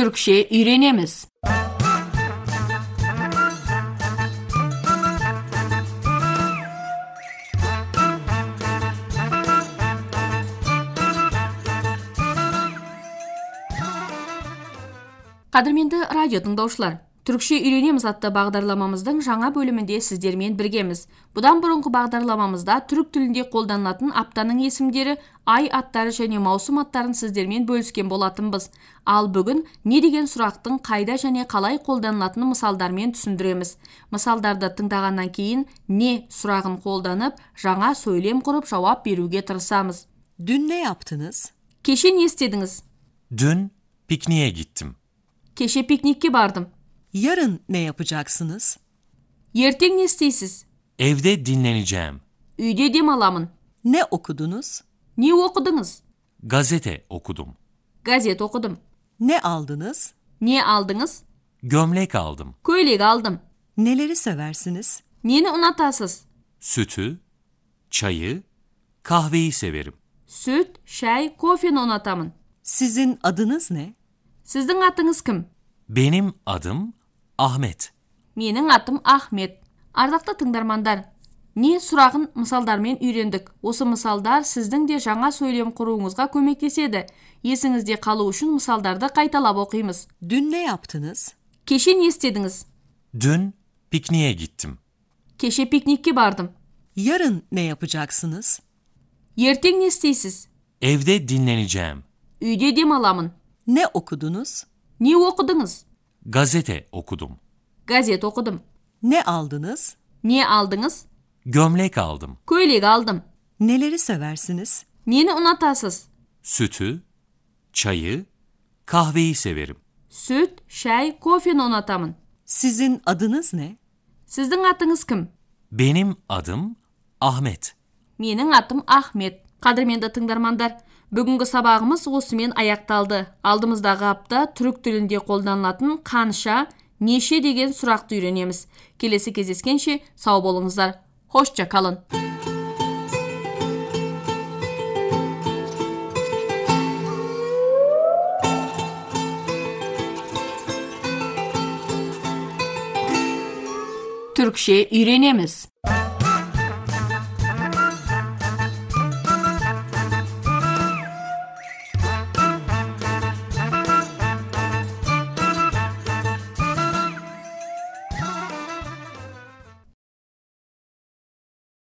Türkçe öğrenemiz. Қадірменді радио тыңдаушылар, Түркше үйренеміз атты бағдарламамыздың жаңа бөлімінде сіздермен біргеміз. Бұдан бұрынғы бағдарламамызда түрік тілінде қолданылатын аптаның есімдері, ай аттары және маусым аттарын сіздермен бөліскен болатынбыз. Ал бүгін не деген сұрақтың қайда және қалай қолданылатынын мысалдармен түсіндіреміз. Мысалдарды тыңдағаннан кейін не сұрағын қолданып, жаңа сөйлем құрып жауап беруге тырысамыз. Dün ne yaptınız? Кеше не істедіңіз? Dün pikniğe gittim. Кеше пикникке бардым. Yarın ne yapacaksınız? Ертең не істейсіз? Evde dinleneceğim. Үйде демаламын. Ne okudunuz? Не оқыдыңыз? Gazete okudum. Газет оқыдым. Ne aldınız? Не алдыңыз? Gömlek aldım. Көйлек алдым. Neleri seversiniz? Нені ұнатасыз? Sütü, çayı, kahveyi severim. Сүт, шай, кофені ұнатамын. Sizin adınız ne? Сіздің атыңыз кім? Benim adım Ahmet. Менің атым Ахмет. Ардақты тыңдармандар, не сұрағын мысалдармен үйрендік. Осы мысалдар сіздің де жаңа сөйлем құруыңызға көмектеседі. Есіңізде қалу үшін мысалдарды қайталап оқимыз. Dün ne yaptınız? Кеше не істедіңіз? Dün pikniğe gittim. Кеше пикникке бардым. Yarın ne yapacaksınız? Ертең не істейсіз? Evde dinleneceğim. Үйде демаламын. Ne okudunuz? Не оқыдыңыз? Gazete okudum. Gazete okudum. Ne aldınız? Niye aldınız? Gömlek aldım. Köylük aldım. Neleri seversiniz? Niyeni unatasız? Sütü, çayı, kahveyi severim. Süt, şay, kofeni unatamın. Sizin adınız ne? Sizin adınız kim? Benim adım Ahmet. Menin adım Ahmet. Қадірменді тыңдармандар, бүгінгі сабағымыз осымен аяқталды. Алдымыздағы апта түрік тілінде қолданылатын қанша, неше деген сұрақты үйренеміз. Келесі кездескенше сау болыңыздар. Hoşça kalın. Türkçe öğrenemiz.